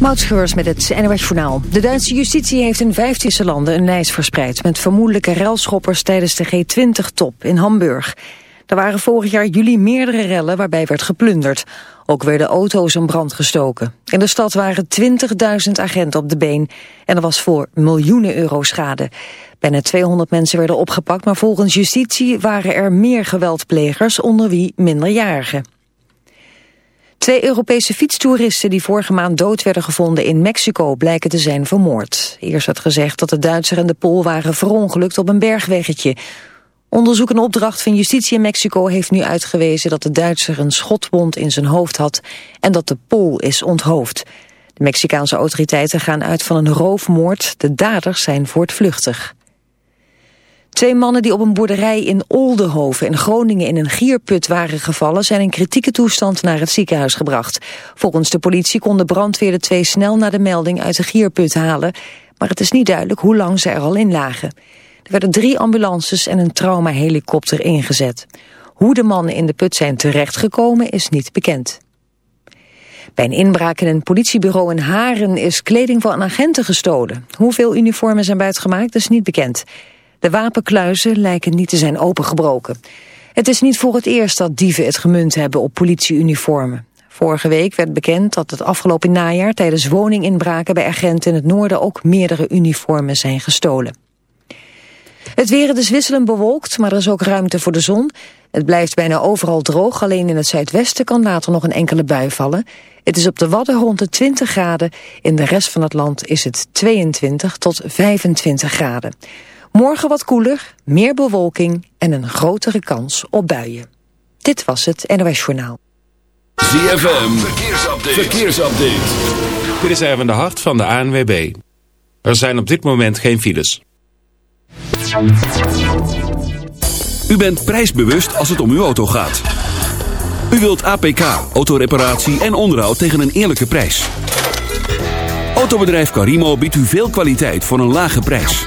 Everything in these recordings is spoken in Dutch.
Moutscheurs met het NOS Journaal. De Duitse justitie heeft in vijftiende landen een lijst verspreid... met vermoedelijke relschoppers tijdens de G20-top in Hamburg. Er waren vorig jaar juli meerdere rellen waarbij werd geplunderd. Ook werden auto's in brand gestoken. In de stad waren 20.000 agenten op de been... en er was voor miljoenen euro schade. Bijna 200 mensen werden opgepakt... maar volgens justitie waren er meer geweldplegers... onder wie minderjarigen. Twee Europese fietstoeristen die vorige maand dood werden gevonden in Mexico blijken te zijn vermoord. Eerst werd gezegd dat de Duitser en de Pool waren verongelukt op een bergweggetje. Onderzoek en opdracht van justitie in Mexico heeft nu uitgewezen dat de Duitser een schotwond in zijn hoofd had en dat de Pool is onthoofd. De Mexicaanse autoriteiten gaan uit van een roofmoord. De daders zijn voortvluchtig. Twee mannen die op een boerderij in Oldenhoven in Groningen in een gierput waren gevallen zijn in kritieke toestand naar het ziekenhuis gebracht. Volgens de politie kon de brandweer de twee snel naar de melding uit de gierput halen, maar het is niet duidelijk hoe lang ze er al in lagen. Er werden drie ambulances en een traumahelikopter ingezet. Hoe de mannen in de put zijn terechtgekomen is niet bekend. Bij een inbraak in een politiebureau in Haren is kleding van agenten gestolen. Hoeveel uniformen zijn buitgemaakt is niet bekend. De wapenkluizen lijken niet te zijn opengebroken. Het is niet voor het eerst dat dieven het gemunt hebben op politieuniformen. Vorige week werd bekend dat het afgelopen najaar tijdens woninginbraken bij agenten in het noorden ook meerdere uniformen zijn gestolen. Het weer is wisselend bewolkt, maar er is ook ruimte voor de zon. Het blijft bijna overal droog, alleen in het zuidwesten kan later nog een enkele bui vallen. Het is op de Wadden rond de 20 graden, in de rest van het land is het 22 tot 25 graden. Morgen wat koeler, meer bewolking en een grotere kans op buien. Dit was het NOS Journaal. ZFM, verkeersupdate. verkeersupdate. Dit is even de hart van de ANWB. Er zijn op dit moment geen files. U bent prijsbewust als het om uw auto gaat. U wilt APK, autoreparatie en onderhoud tegen een eerlijke prijs. Autobedrijf Carimo biedt u veel kwaliteit voor een lage prijs.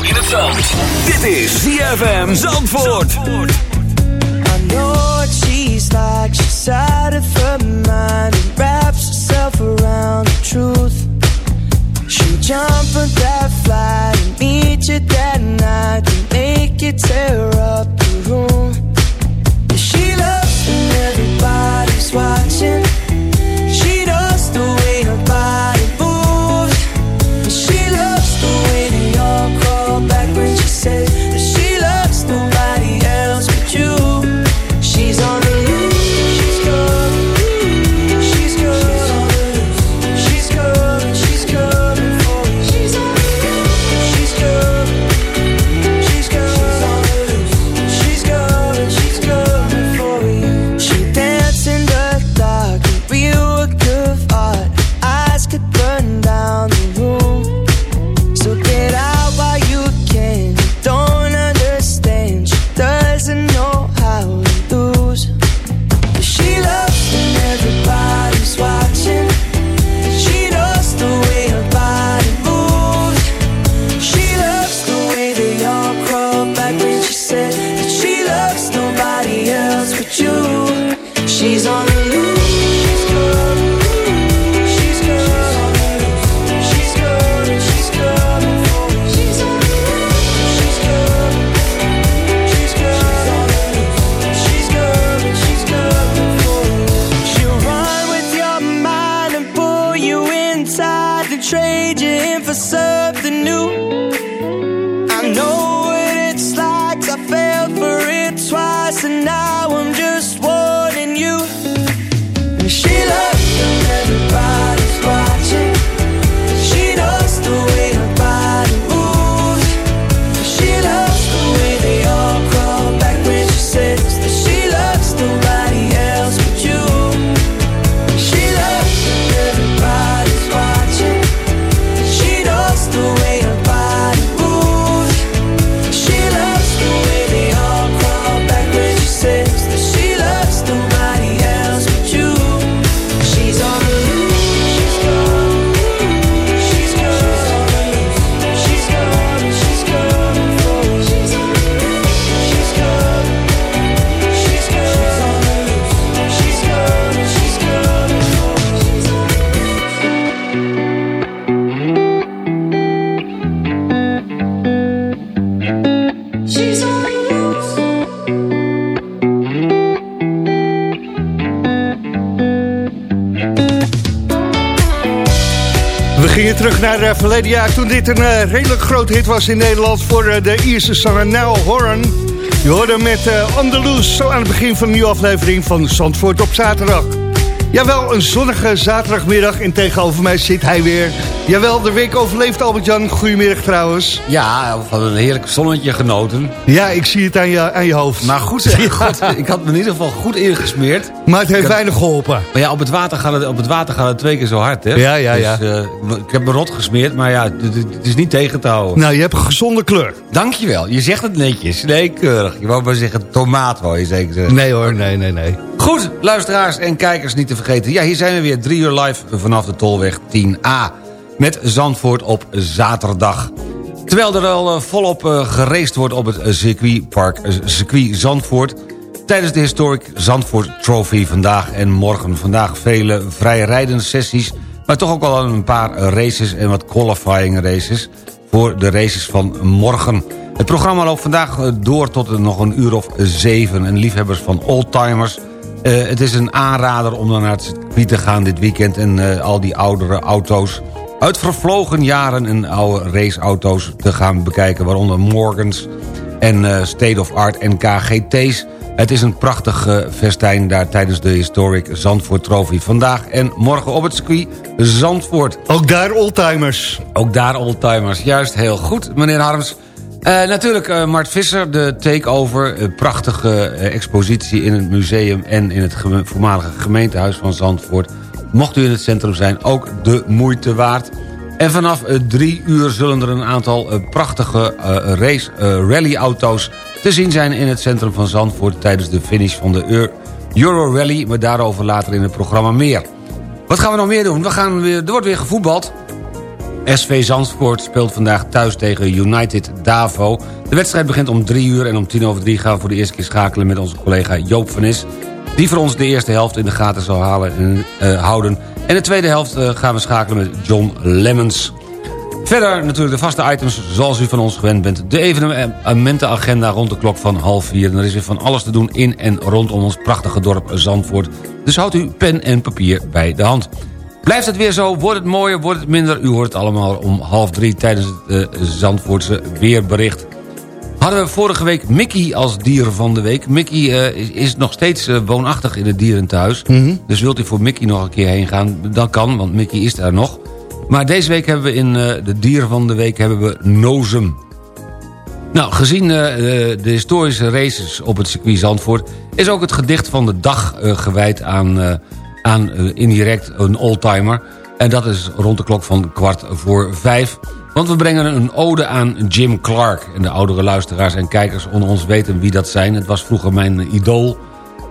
Dit is ZFM Zandvoort. I know she's like. She's out of her mind wraps herself around the truth. She'll jump on that flight and meet you that night and make you naar uh, verleden jaar toen dit een uh, redelijk groot hit was in Nederland voor uh, de Ierse zanger Now Horan. Je hoorde met uh, Loose zo aan het begin van een nieuwe aflevering van Zandvoort op zaterdag. Jawel, een zonnige zaterdagmiddag en tegenover mij zit hij weer. Jawel, de week overleeft Albert-Jan. Goedemiddag trouwens. Ja, van een heerlijk zonnetje genoten. Ja, ik zie het aan je, aan je hoofd. Maar goed, goed, ik had me in ieder geval goed ingesmeerd. Maar het heeft weinig geholpen. Maar ja, op het, water gaat het, op het water gaat het twee keer zo hard, hè? Ja, ja, ja. Dus, uh, ik heb me rot gesmeerd, maar ja, het, het is niet tegen te houden. Nou, je hebt een gezonde kleur. Dankjewel, je zegt het netjes. Nee, keurig. Je wou maar zeggen tomaat, wou je zeker zeggen. Nee hoor, nee, nee, nee. Goed, luisteraars en kijkers niet te vergeten. Ja, hier zijn we weer drie uur live vanaf de Tolweg 10A. Met Zandvoort op zaterdag. Terwijl er al volop gereest wordt op het circuitpark circuit Zandvoort... tijdens de Historic Zandvoort Trophy vandaag en morgen. Vandaag vele vrije rijdende sessies... maar toch ook al een paar races en wat qualifying races... voor de races van morgen. Het programma loopt vandaag door tot nog een uur of zeven. En liefhebbers van oldtimers... Uh, het is een aanrader om dan naar het circuit te gaan dit weekend... en al die oudere auto's uit vervlogen jaren en oude raceauto's te gaan bekijken... waaronder Morgans en uh, State of Art en KGT's. Het is een prachtig festijn daar tijdens de Historic Zandvoort Trophy. Vandaag en morgen op het circuit Zandvoort. Ook daar oldtimers. Ook daar oldtimers, juist heel goed, meneer Harms... Uh, natuurlijk uh, Mart Visser, de takeover. Uh, prachtige expositie in het museum en in het geme voormalige gemeentehuis van Zandvoort. Mocht u in het centrum zijn, ook de moeite waard. En vanaf drie uur zullen er een aantal prachtige race rallyauto's te zien zijn in het centrum van Zandvoort... tijdens de finish van de Euro Rally, maar daarover later in het programma meer. Wat gaan we nog meer doen? We gaan weer, er wordt weer gevoetbald. SV Zandvoort speelt vandaag thuis tegen United Davo. De wedstrijd begint om drie uur en om tien over drie gaan we voor de eerste keer schakelen met onze collega Joop van Is. Die voor ons de eerste helft in de gaten zal halen en, uh, houden. En de tweede helft uh, gaan we schakelen met John Lemmens. Verder natuurlijk de vaste items zoals u van ons gewend bent. De evenementenagenda rond de klok van half vier. En er is weer van alles te doen in en rondom ons prachtige dorp Zandvoort. Dus houdt u pen en papier bij de hand. Blijft het weer zo, wordt het mooier, wordt het minder... u hoort het allemaal om half drie tijdens het uh, Zandvoortse weerbericht. Hadden we vorige week Mickey als dier van de week. Mickey uh, is, is, nog steeds uh, woonachtig in het dierenthuis. Mm -hmm. Dus wilt u voor Mickey nog een keer heen gaan, dan kan, want Mickey is daar nog. Maar deze week hebben we in de dier van de week hebben we Nozem. Nou, gezien de historische races op het circuit Zandvoort... is ook het gedicht van de dag gewijd aan aan indirect een oldtimer. En dat is rond de klok van kwart voor vijf. Want we brengen een ode aan Jim Clark. En de oudere luisteraars en kijkers onder ons weten wie dat zijn. Het was vroeger mijn idool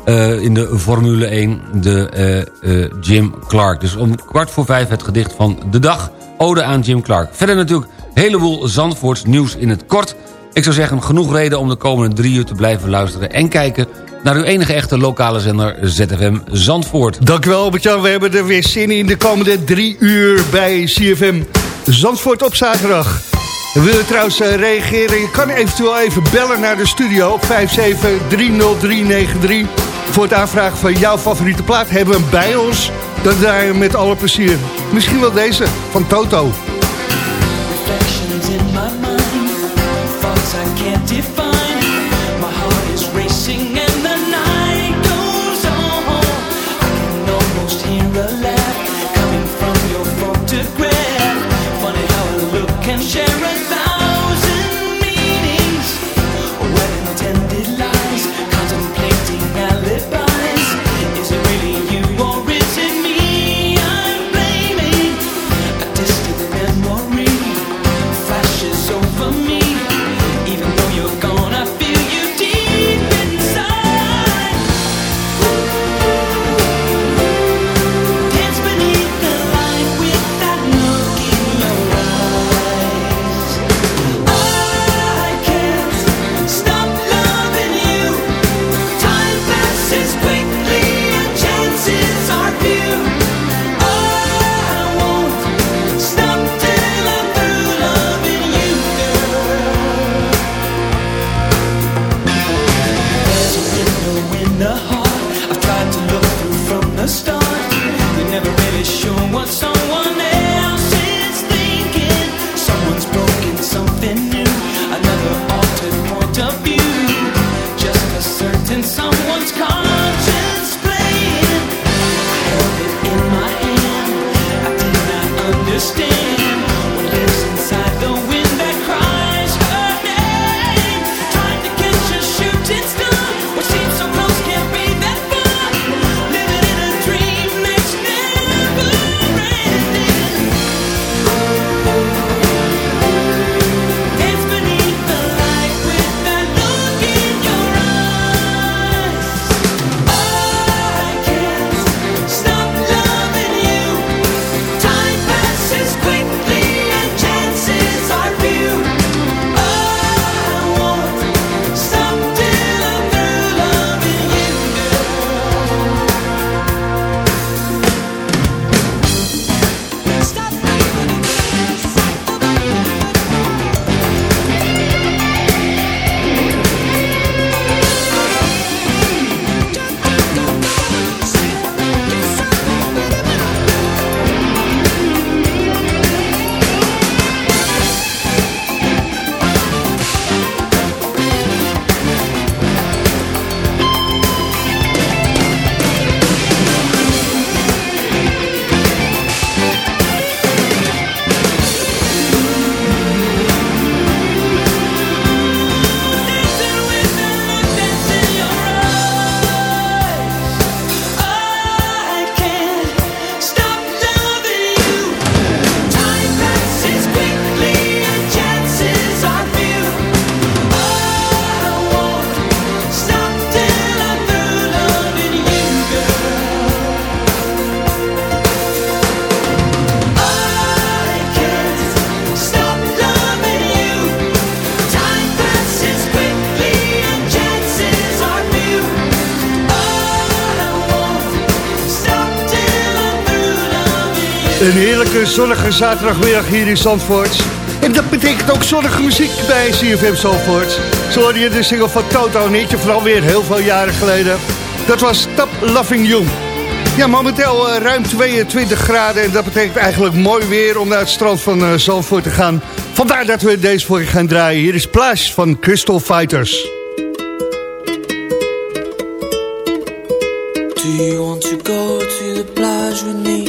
uh, in de Formule 1, de uh, Jim Clark. Dus om kwart voor vijf het gedicht van de dag. Ode aan Jim Clark. Verder natuurlijk een heleboel Zandvoorts nieuws in het kort. Ik zou zeggen, genoeg reden om de komende drie uur te blijven luisteren... en kijken naar uw enige echte lokale zender ZFM Zandvoort. Dankjewel Albert-Jan, we hebben er weer zin in de komende drie uur bij CFM Zandvoort op zaterdag. En wil je trouwens uh, reageren? Je kan eventueel even bellen naar de studio op 5730393... voor het aanvragen van jouw favoriete plaat. Hebben we hem bij ons, dan draaien we met alle plezier. Misschien wel deze, van Toto. Reflections in my mind, thoughts I can't define. Een heerlijke zonnige zaterdagmiddag hier in Zandvoort. En dat betekent ook zonnige muziek bij CFM Zandvoort. Zo hoorde je de single van Toto, een hitje van alweer heel veel jaren geleden. Dat was Stop Loving You. Ja, momenteel eh, ruim 22 graden en dat betekent eigenlijk mooi weer om naar het strand van eh, Zandvoort te gaan. Vandaar dat we deze voor je gaan draaien. Hier is Plage van Crystal Fighters. Do you want to go to the with me?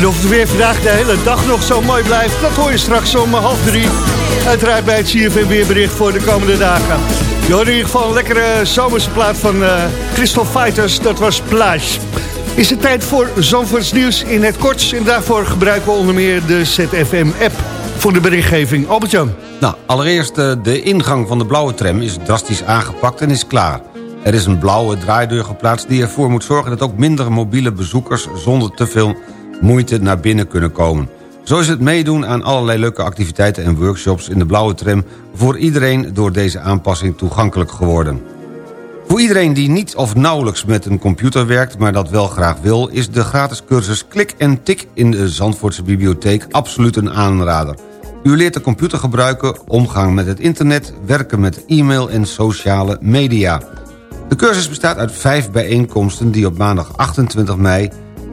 En of het weer vandaag de hele dag nog zo mooi blijft... dat hoor je straks om half drie. Uiteraard bij het CFM weerbericht voor de komende dagen. Je in ieder geval een lekkere zomerse plaat van eh, Crystal Fighters. Dat was Plage. Is het tijd voor Zandvoorts nieuws in het kort. En daarvoor gebruiken we onder meer de ZFM-app voor de berichtgeving. Albert-Jan. Nou, allereerst eh, de ingang van de blauwe tram is drastisch aangepakt en is klaar. Er is een blauwe draaideur geplaatst die ervoor moet zorgen... dat ook minder mobiele bezoekers zonder te veel moeite naar binnen kunnen komen. Zo is het meedoen aan allerlei leuke activiteiten en workshops in de blauwe tram... voor iedereen door deze aanpassing toegankelijk geworden. Voor iedereen die niet of nauwelijks met een computer werkt... maar dat wel graag wil... is de gratis cursus Klik en Tik in de Zandvoortse Bibliotheek absoluut een aanrader. U leert de computer gebruiken, omgang met het internet... werken met e-mail en sociale media. De cursus bestaat uit vijf bijeenkomsten... die op maandag 28 mei,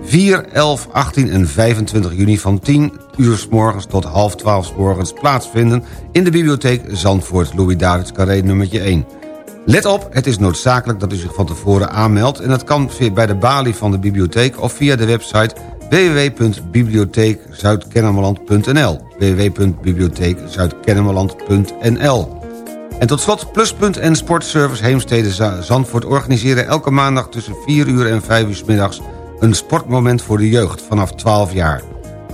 4, 11, 18 en 25 juni... van 10 uur s morgens tot half 12 s morgens plaatsvinden... in de bibliotheek Zandvoort, Louis Davids Carré nummertje 1. Let op, het is noodzakelijk dat u zich van tevoren aanmeldt... en dat kan via bij de balie van de bibliotheek of via de website www.bibliotheekzuidkennemerland.nl www.bibliotheekzuidkennemerland.nl En tot slot Pluspunt en Sportservice Heemstede Za- Zandvoort... organiseren elke maandag tussen 4 uur en 5 uur 's middags... een sportmoment voor de jeugd vanaf 12 jaar.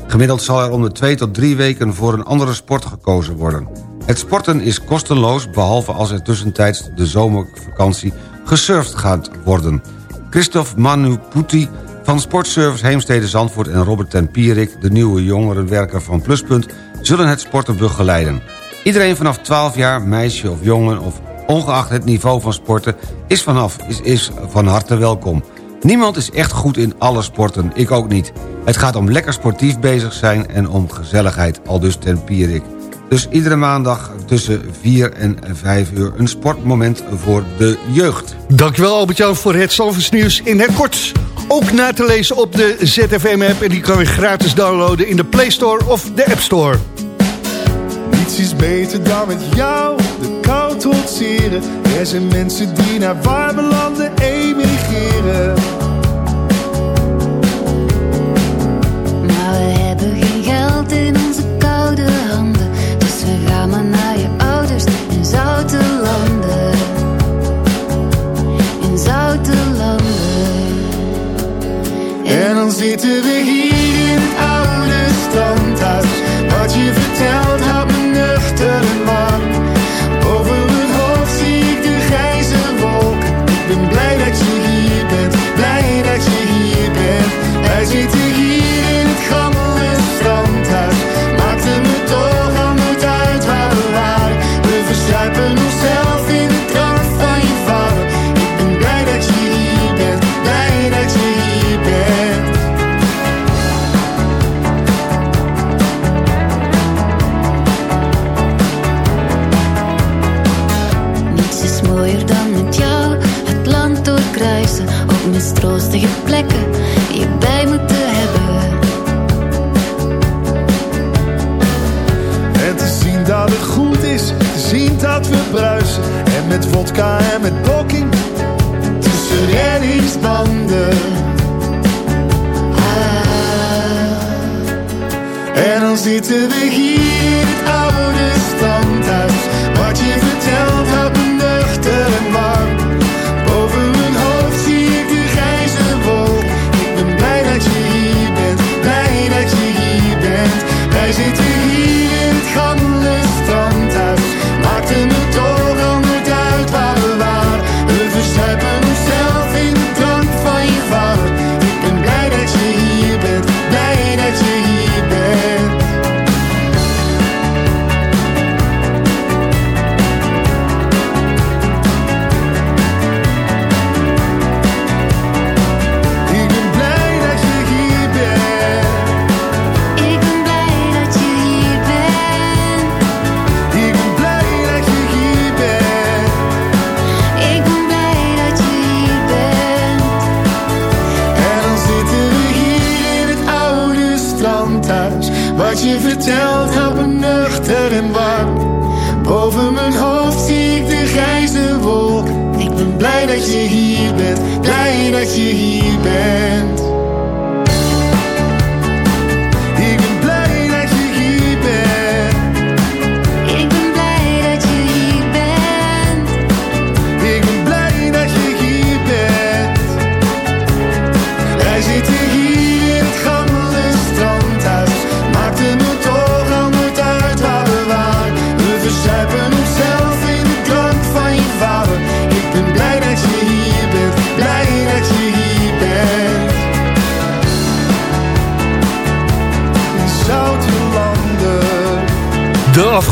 Gemiddeld zal er om de 2 tot 3 weken voor een andere sport gekozen worden. Het sporten is kosteloos, behalve als er tussentijds de zomervakantie gesurfd gaat worden. Christophe Manu Putti van Sportservice Heemstede Zandvoort... en Robert ten Pierik, de nieuwe jongerenwerker van Pluspunt... zullen het sporten begeleiden. Iedereen vanaf 12 jaar, meisje of jongen... of ongeacht het niveau van sporten, is, vanaf, is, is van harte welkom. Niemand is echt goed in alle sporten, ik ook niet. Het gaat om lekker sportief bezig zijn en om gezelligheid, al dus ten Pierik. Dus iedere maandag tussen 4 en 5 uur een sportmoment voor de jeugd. Dankjewel Albert-Jan voor het Zalvers nieuws in het kort. Ook na te lezen op de ZFM-app en die kan je gratis downloaden in de Play Store of de App Store. Niets is beter dan met jou de kou trotseren. Er zijn mensen die naar warme landen emigreren. Dan zitten we hier supposed to get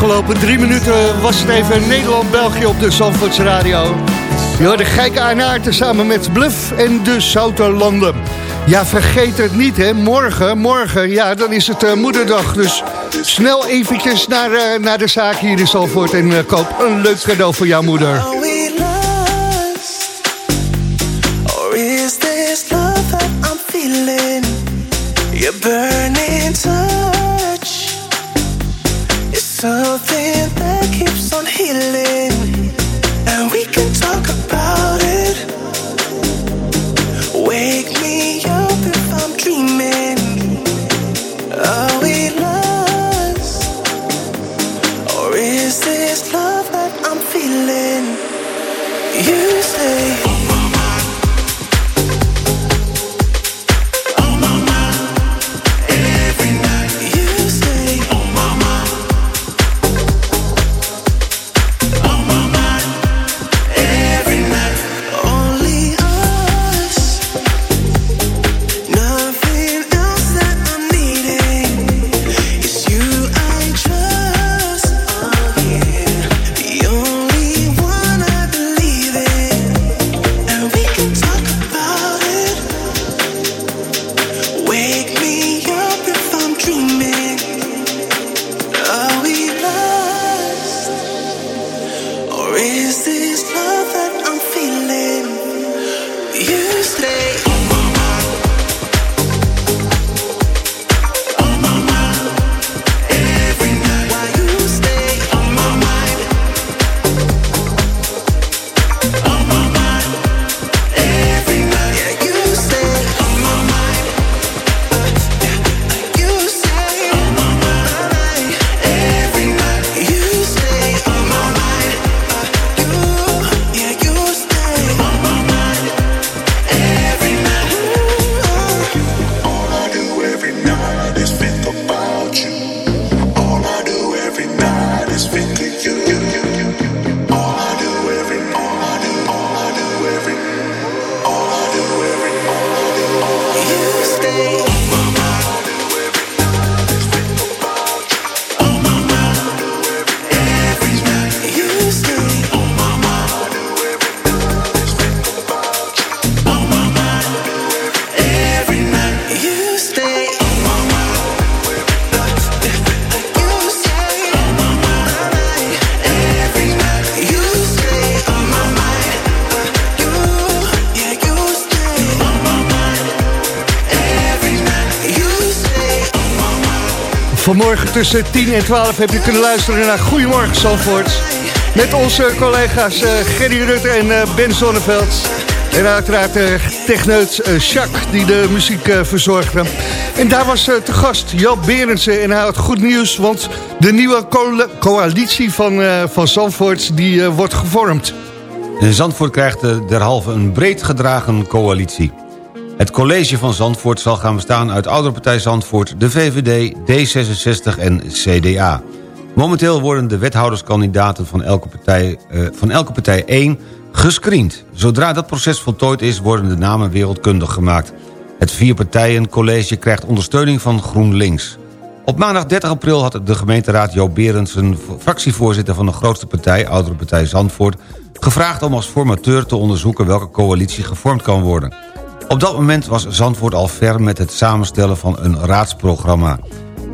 afgelopen drie minuten was het even Nederland-België op de Zandvoorts Radio. Je hoorde Geike Aanaert samen met Bluff en de Zouterlanden. Ja, vergeet het niet, hè. Morgen, morgen, ja, dan is het eh, moederdag. Dus snel eventjes naar, eh, naar de zaak hier in Zandvoort... en eh, koop een leuk cadeau voor jouw moeder. Tussen 10 en 12 heb je kunnen luisteren naar Goedemorgen Zandvoort. Met onze collega's eh, Gerry Rutte en eh, Ben Zonneveld. En uiteraard uh, techneut Jacques die de muziek verzorgde. En daar was te gast Joop Berendsen en hij had goed nieuws... want de nieuwe co coalitie van, van Zandvoort die, wordt gevormd. Zandvoort krijgt derhalve een breed gedragen coalitie. Het college van Zandvoort zal gaan bestaan uit Ouderpartij Zandvoort... de VVD, D66 en CDA. Momenteel worden de wethouderskandidaten van elke partij, van elke partij één gescreend. Zodra dat proces voltooid is, worden de namen wereldkundig gemaakt. Het vierpartijencollege krijgt ondersteuning van GroenLinks. Op maandag 30 april had de gemeenteraad Joop Berendsen... fractievoorzitter van de grootste partij, Oudere Partij Zandvoort... gevraagd om als formateur te onderzoeken welke coalitie gevormd kan worden. Op dat moment was Zandvoort al ver met het samenstellen van een raadsprogramma...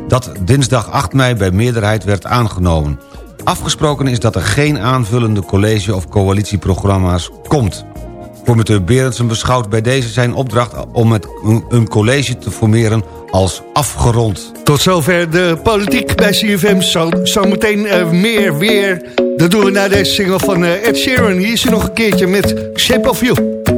dat dinsdag 8 mei bij meerderheid werd aangenomen. Afgesproken is dat er geen aanvullende college- of coalitieprogramma's komt. Formateur Berendsen beschouwt bij deze zijn opdracht om het, een college te formeren als afgerond. Tot zover de politiek bij CFM. Zo, zo meteen uh, meer weer. Dat doen we na deze single van uh, Ed Sheeran. Hier is hij nog een keertje met Shape of You.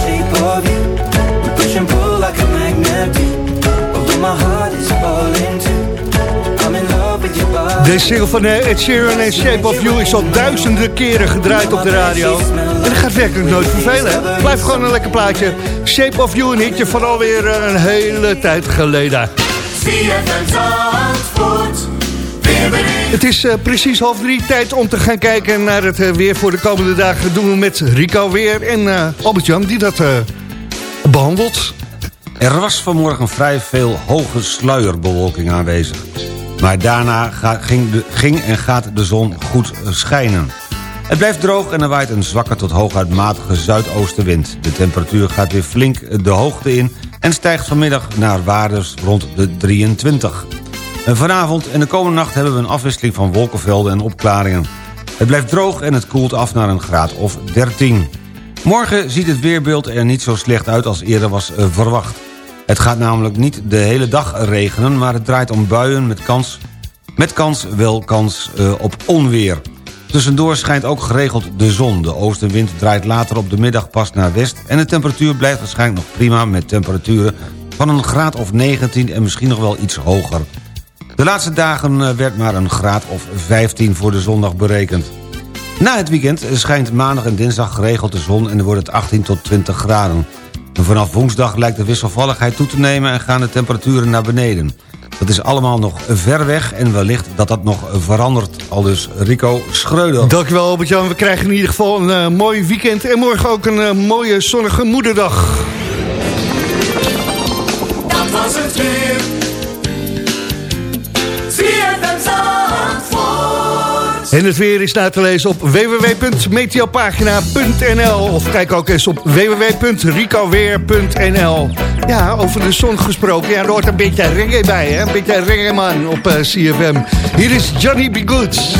De single van eh, Ed Sheeran en Shape of You is al duizenden keren gedraaid op de radio. En dat gaat werkelijk nooit vervelen. hè? Blijft gewoon een lekker plaatje. Shape of You, een hitje van alweer eh, een hele tijd geleden. Het is eh, precies half drie tijd om te gaan kijken naar het weer voor de komende dagen. Dat doen we met Rico weer en Albert-Jan die dat eh, behandelt. Er was vanmorgen vrij veel hoge sluierbewolking aanwezig. Maar daarna ging, ging en gaat de zon goed schijnen. Het blijft droog en er waait een zwakke tot hooguit matige zuidoostenwind. De temperatuur gaat weer flink de hoogte in... en stijgt vanmiddag naar waardes rond de 23. En vanavond en de komende nacht hebben we een afwisseling van wolkenvelden en opklaringen. Het blijft droog en het koelt af naar een graad of 13. Morgen ziet het weerbeeld er niet zo slecht uit als eerder was eh, verwacht. Het gaat namelijk niet de hele dag regenen... maar het draait om buien met kans, met kans wel kans eh, op onweer. Tussendoor schijnt ook geregeld de zon. De oostenwind draait later op de middag pas naar west... en de temperatuur blijft waarschijnlijk nog prima... met temperaturen van een graad of 19 en misschien nog wel iets hoger. De laatste dagen eh, werd maar een graad of 15 voor de zondag berekend. Na het weekend schijnt maandag en dinsdag geregeld de zon... en wordt het 18 tot 20 graden. Vanaf woensdag lijkt de wisselvalligheid toe te nemen... en gaan de temperaturen naar beneden. Dat is allemaal nog ver weg en wellicht dat dat nog verandert. Al dus Rico Schreuder. Dankjewel Albert-Jan. We krijgen in ieder geval een eh, mooi weekend. En morgen ook een eh, mooie zonnige moederdag. En het weer is na te lezen op www.meteopagina.nl Of kijk ook eens op www.ricoweer.nl Ja, over de zon gesproken. Ja, er hoort een beetje reggae bij, hè? Een beetje reggae man op eh, CFM. Hier is Johnny B. Goods.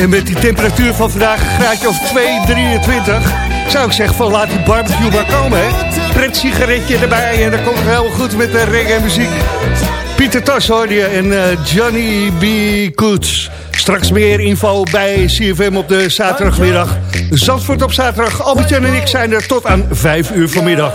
En met die temperatuur van vandaag, graadje of 2, 23... zou ik zeggen van laat die barbecue maar komen, hè? pret sigaretje erbij. En dat komt heel goed met de reggae muziek. Pieter Tas hoorde je en eh, Johnny B. Coots. Straks meer info bij CFM op de zaterdagmiddag. Zandvoort op zaterdag. Albert-Jan en ik zijn er tot aan 5 uur vanmiddag.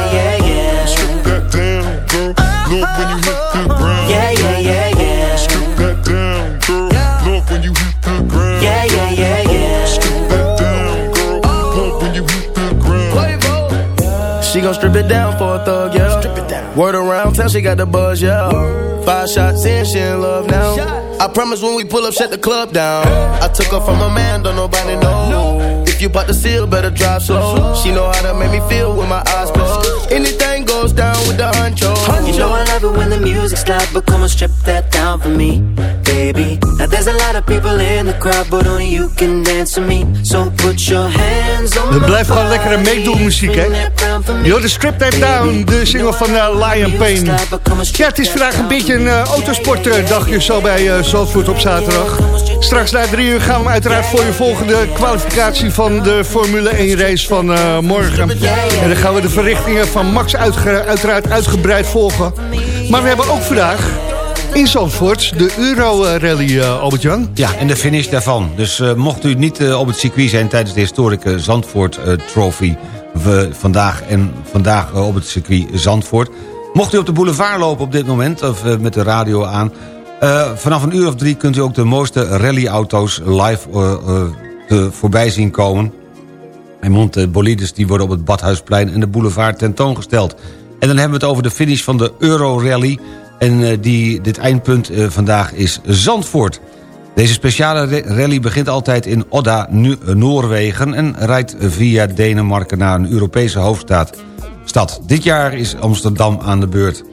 She gon' strip it down for a thug, yeah. Strip it down. Word around town, she got the buzz, yeah. Five shots in, she in love now. I promise when we pull up, shut the club down. I took her from a man, don't nobody know. If you bought the seal, better drive slow. She know how to make me feel with my eyes closed. Anything goes down with the honcho. You know I love it when the music's loud, but come on, strip that down for me, baby. Now there's a lot of people in the crowd, but only you can dance to me. So put your hands on Het blijft gewoon lekkere body meedoenmuziek, hè? And swing that round for me. Yo, de Strip That Down, de single van eh, Lion Pain. Ja, het is vandaag een beetje een eh, autosportdagje zo bij eh Zandvoort op zaterdag. Straks na drie uur gaan we uiteraard voor je volgen de kwalificatie van de Formule 1 race van morgen. En dan gaan we de verrichtingen van Max uiteraard uitgebreid volgen. Maar we hebben ook vandaag in Zandvoort de Euro-rally, Albert-Jan. Ja, en de finish daarvan. Dus mocht u niet op het circuit zijn tijdens de historische Zandvoort Trophy... we vandaag en vandaag eh, op het circuit Zandvoort... mocht u op de boulevard lopen op dit moment, of eh, met de radio aan... eh, vanaf een uur of drie kunt u ook de mooiste rallyauto's live te voorbij zien komen... En Monte Bolides die worden op het Badhuisplein en de boulevard tentoongesteld. En dan hebben we het over de finish van de Euro Rally. En die, dit eindpunt vandaag is Zandvoort. Deze speciale ra- rally begint altijd in Odda, eh, Noorwegen... en rijdt via Denemarken naar een Europese hoofdstad. Stad. Dit jaar is Amsterdam aan de beurt.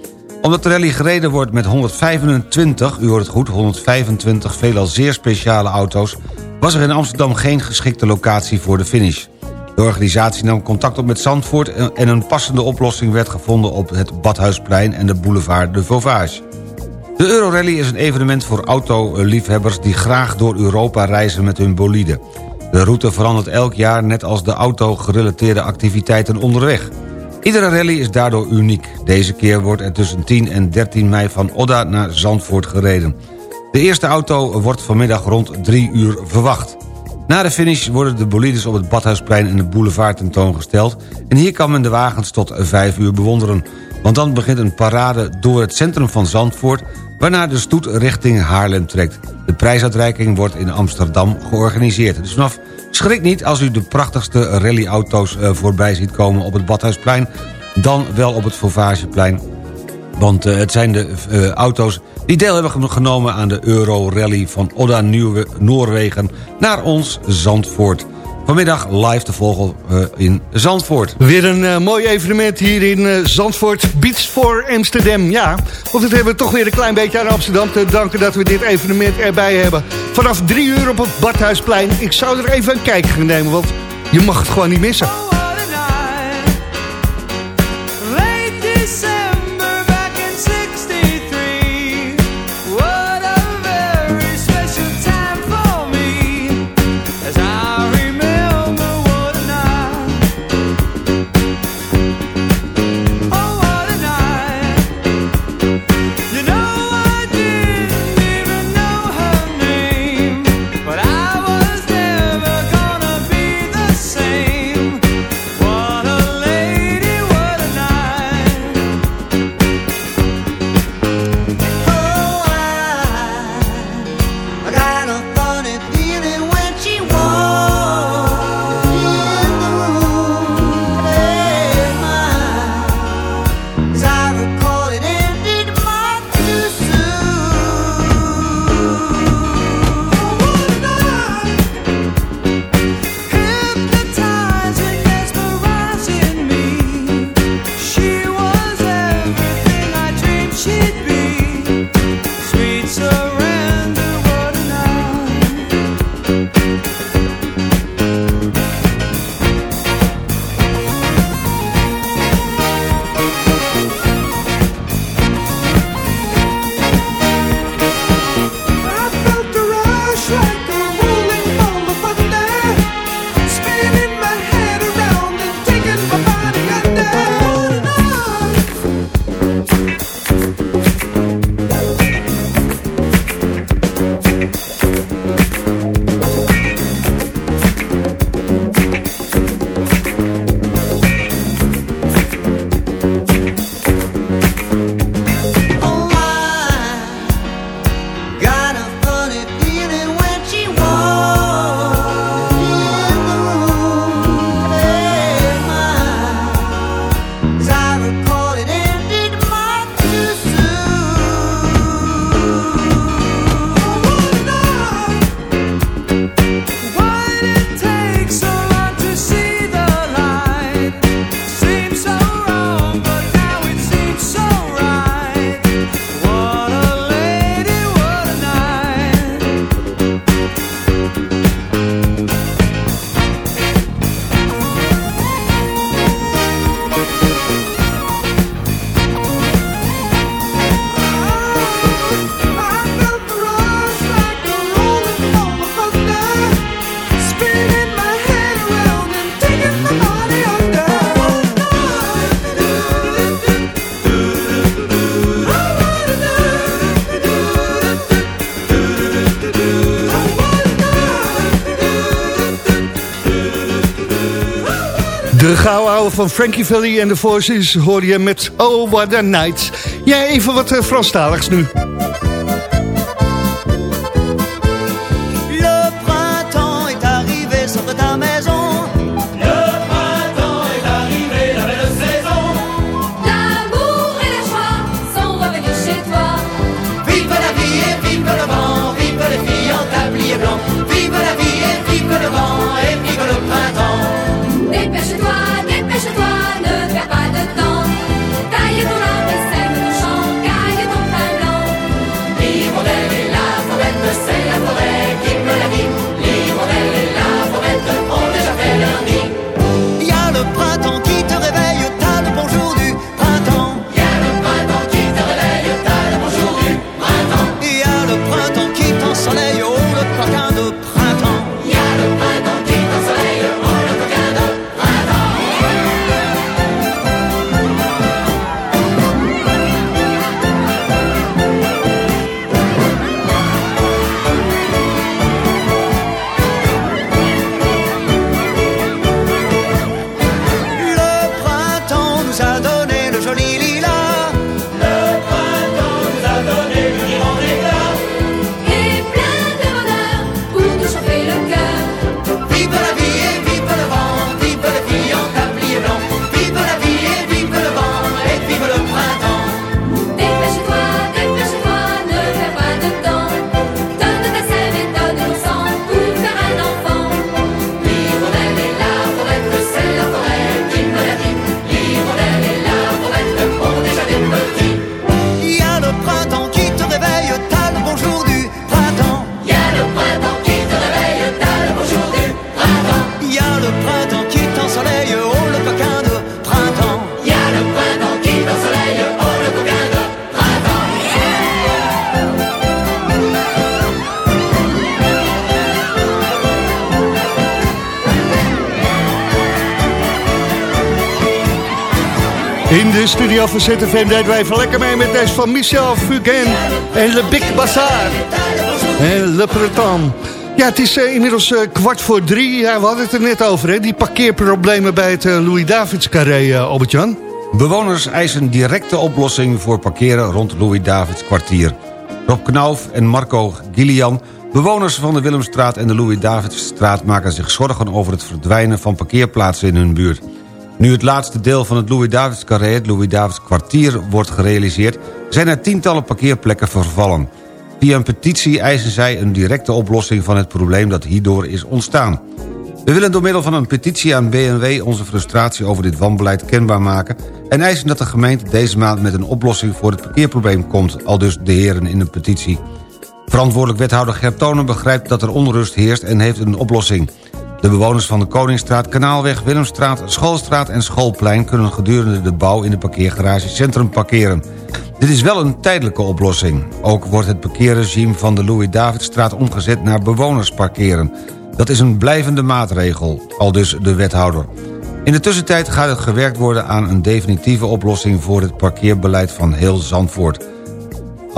Omdat de rally gereden wordt met 125, u hoort het goed, 125 veelal zeer speciale auto's... was er in Amsterdam geen geschikte locatie voor de finish. De organisatie nam contact op met Zandvoort... en een passende oplossing werd gevonden op het Badhuisplein... en de boulevard de Vauvage. De Eurorally is een evenement voor autoliefhebbers... die graag door Europa reizen met hun bolide. De route verandert elk jaar net als de auto-gerelateerde activiteiten onderweg. Iedere rally is daardoor uniek. Deze keer wordt er tussen 10 en 13 mei van Odda naar Zandvoort gereden. De eerste auto wordt vanmiddag rond 3 uur verwacht. Na de finish worden de bolides op het Badhuisplein en de boulevard tentoongesteld... en hier kan men de wagens tot 5 uur bewonderen. Want dan begint een parade door het centrum van Zandvoort... waarna de stoet richting Haarlem trekt. De prijsuitreiking wordt in Amsterdam georganiseerd. Dus vanaf schrik niet als u de prachtigste rallyauto's eh, voorbij ziet komen op het Badhuisplein... dan wel op het Fauvageplein. Want eh, het zijn de eh, auto's die deel hebben genomen aan de Euro Rally van Odda Nieuwe Noorwegen naar ons Zandvoort. Vanmiddag live te volgen eh, in Zandvoort. Weer een eh, mooi evenement hier in eh, Zandvoort. Beats for Amsterdam. Ja, want het hebben we toch weer een klein beetje aan Amsterdam te danken... dat we dit evenement erbij hebben. Vanaf drie uur op het Badhuisplein. Ik zou er even een kijkje nemen, want je mag het gewoon niet missen. Gouden ouwe van Frankie Valli en de Voices hoor je met Oh What a Night. Ja, even wat uh, Franstaligs nu. Van ZFM deden lekker mee met deze van Michel Fugain en Le Big Bazaar. En Le Breton. Ja, het is eh, inmiddels eh, kwart voor drie. Ja, we hadden het er net over, hè? die parkeerproblemen bij het eh, Louis-Davids-carré, Albert-Jan. Bewoners eisen directe oplossing voor parkeren rond Louis-Davids kwartier. Rob Knauf en Marco Gillian, bewoners van de Willemstraat en de Louis-Davidsstraat... maken zich zorgen over het verdwijnen van parkeerplaatsen in hun buurt. Nu het laatste deel van het Louis-Davids carré, het Louis-Davids kwartier, wordt gerealiseerd... zijn er tientallen parkeerplekken vervallen. Via een petitie eisen zij een directe oplossing van het probleem dat hierdoor is ontstaan. We willen door middel van een petitie aan BNW onze frustratie over dit wanbeleid kenbaar maken... en eisen dat de gemeente deze maand met een oplossing voor het parkeerprobleem komt... al dus de heren in de petitie. Verantwoordelijk wethouder Gert Tonen begrijpt dat er onrust heerst en heeft een oplossing. De bewoners van de Koningsstraat, Kanaalweg, Willemstraat, Schoolstraat en Schoolplein... kunnen gedurende de bouw in de parkeergarage Centrum parkeren. Dit is wel een tijdelijke oplossing. Ook wordt het parkeerregime van de Louis-Davidstraat omgezet naar bewonersparkeren. Dat is een blijvende maatregel, al dus de wethouder. In de tussentijd gaat het gewerkt worden aan een definitieve oplossing... voor het parkeerbeleid van heel Zandvoort.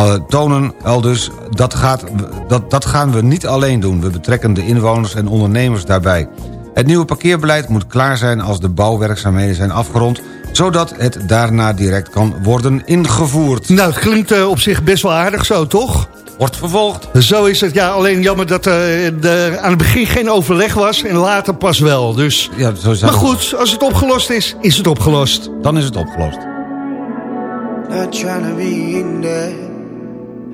Uh, tonen al dus, dat, gaat, dat, dat gaan we niet alleen doen. We betrekken de inwoners en ondernemers daarbij. Het nieuwe parkeerbeleid moet klaar zijn als de bouwwerkzaamheden zijn afgerond zodat het daarna direct kan worden ingevoerd. Nou, het klinkt eh, op zich best wel aardig zo, toch? Wordt vervolgd. Zo is het, ja. Alleen jammer dat uh, de, aan het begin geen overleg was en later pas wel. Dus. Ja, zo maar goed, als het opgelost is, is het opgelost. Dan is het opgelost. Not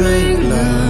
make love.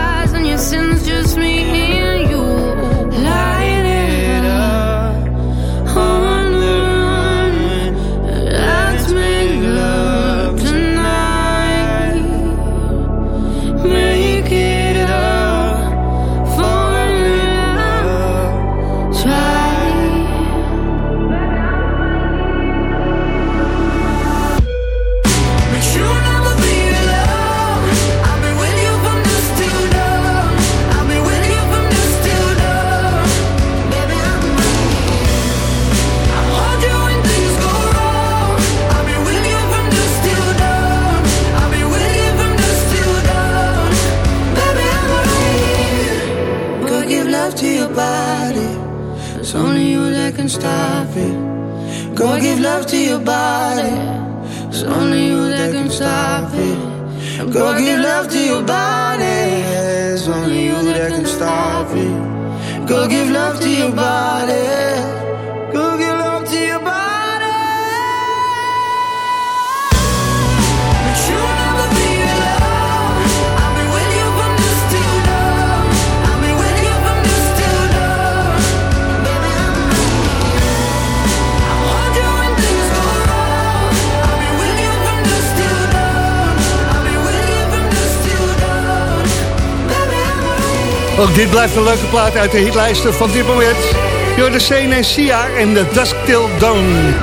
and your sins just me een leuke plaat uit de hitlijsten van dit moment. Door de Sene Sia en de Dusk Till Dawn.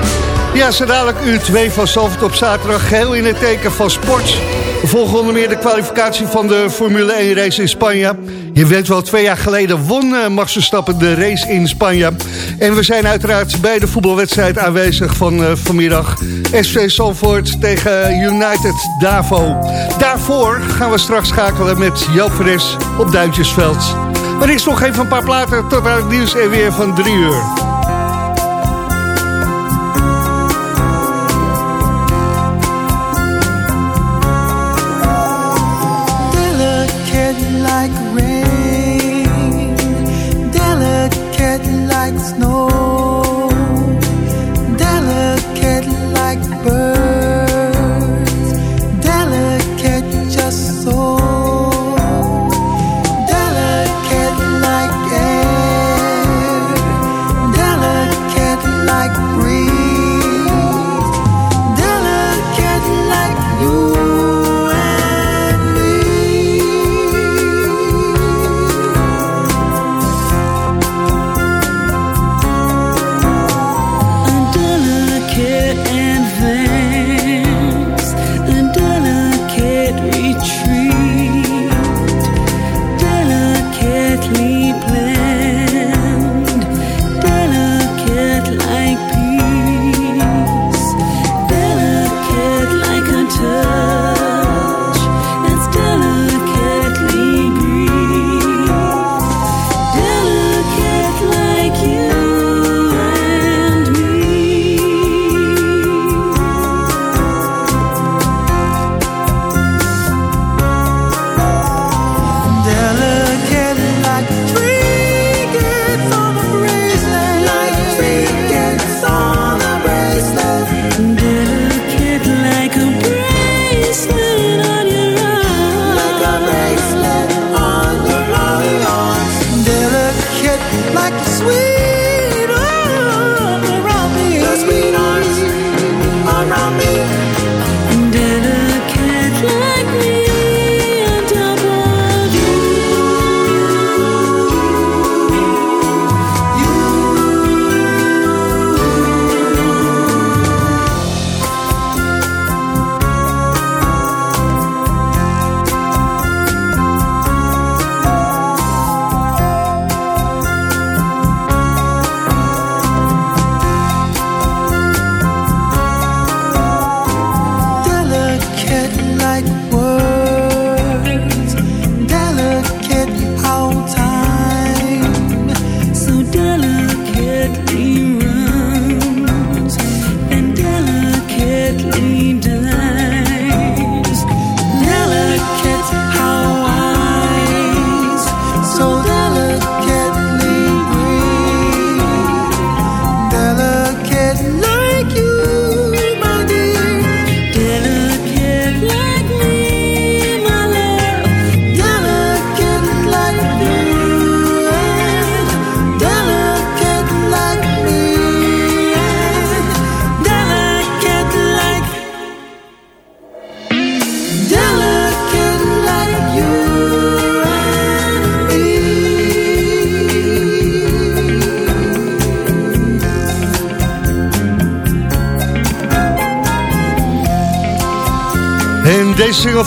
Ja, zo dadelijk uur 2 van Zalvert op zaterdag. Geheel in het teken van sport. We volgen onder meer de kwalificatie van de Formule 1 race in Spanje. Je weet wel, twee jaar geleden won uh, Max Verstappen de race in Spanje. En we zijn uiteraard bij de voetbalwedstrijd aanwezig van uh, vanmiddag. SV Zalvoort tegen United Davo. Daarvoor gaan we straks schakelen met Joop Fres op Duintjesveld. Maar ik nog even een paar platen tot aan het nieuws en weer van drie uur.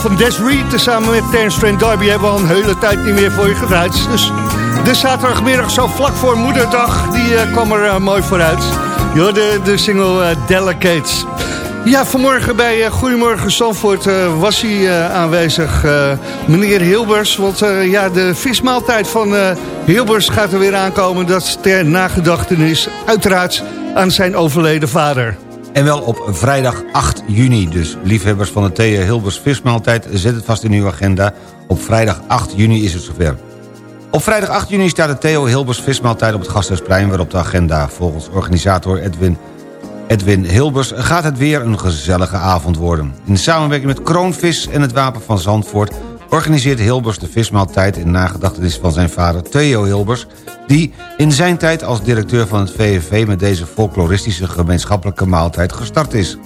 Van Reed, samen met Terence Trent D'Arby... hebben we al een hele tijd niet meer voor je gedraaid. Dus de zaterdagmiddag zo vlak voor Moederdag, die eh, kwam er eh, mooi vooruit. Jo, de, de single eh, Delicates. Ja, vanmorgen bij Goedemorgen Zandvoort was hij aanwezig, meneer Hilbers. Want ja, de vismaaltijd van Hilbers gaat er weer aankomen. Dat ter nagedachtenis, uiteraard, aan zijn overleden vader. En wel op vrijdag 8 juni. Dus liefhebbers van de Thea Hilbers vismaaltijd... zet het vast in uw agenda. Op vrijdag 8 juni is het zover. Op vrijdag 8 juni staat de Theo Hilbers vismaaltijd op het Gasthuisplein... weer op de agenda. Volgens organisator Edwin, Edwin Hilbers gaat het weer een gezellige avond worden. In samenwerking met Kroonvis en het Wapen van Zandvoort... organiseert Hilbers de vismaaltijd in nagedachtenis van zijn vader Theo Hilbers... die in zijn tijd als directeur van het VVV... met deze folkloristische gemeenschappelijke maaltijd gestart is.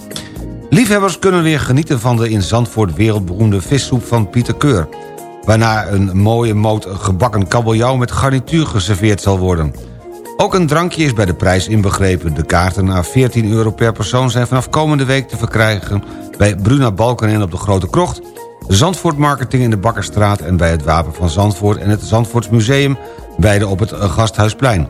Liefhebbers kunnen weer genieten van de in Zandvoort wereldberoemde vissoep van Pieter Keur. waarna een mooie moot gebakken kabeljauw met garnituur geserveerd zal worden. Ook een drankje is bij de prijs inbegrepen. De kaarten naar 14 euro per persoon zijn vanaf komende week te verkrijgen... bij Bruna Balkenende op de Grote Krocht... Zandvoort Marketing in de Bakkerstraat... en bij het Wapen van Zandvoort en het Zandvoortsmuseum... beide op het Gasthuisplein.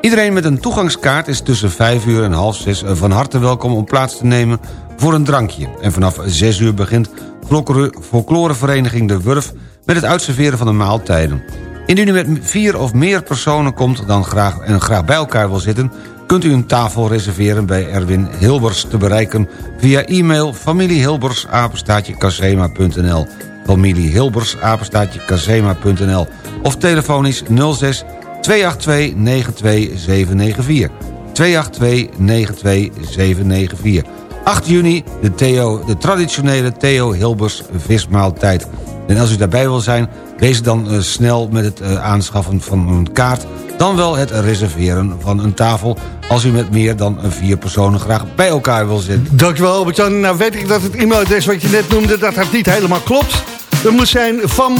Iedereen met een toegangskaart is tussen 5 uur en half 6 van harte welkom om plaats te nemen voor een drankje. En vanaf 6 uur begint folklore- folklorevereniging De Wurf met het uitserveren van de maaltijden. Indien u met vier of meer personen komt dan graag, en graag bij elkaar wil zitten... kunt u een tafel reserveren bij Erwin Hilbers te bereiken... via e-mail familiehilbers-casema.nl familiehilbers-casema.nl of telefonisch 06 282 92794 282 92794 8 juni, de, Theo, de traditionele Theo Hilbers vismaaltijd. En als u daarbij wil zijn, wees dan eh, snel met het eh, aanschaffen van een kaart... dan wel het reserveren van een tafel... als u met meer dan eh, vier personen graag bij elkaar wil zitten. Dankjewel Albert-Jan. Nou weet ik dat het e-mailadres wat je net noemde, dat dat niet helemaal klopt. Dat moet zijn van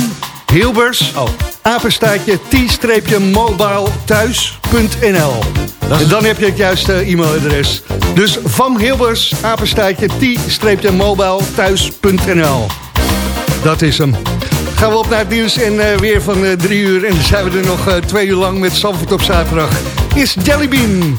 Hilbers, Oh. apenstaartje t-mobilethuis.nl. En dan heb je het juiste e-mailadres. Dus van Hilbers, apenstaartje t-mobilethuis.nl. Dat is hem. Gaan we op naar het nieuws en eh, weer van eh, drie uur. En dan zijn we er nog eh, twee uur lang met Zandvoort op zaterdag. Is Jellybean.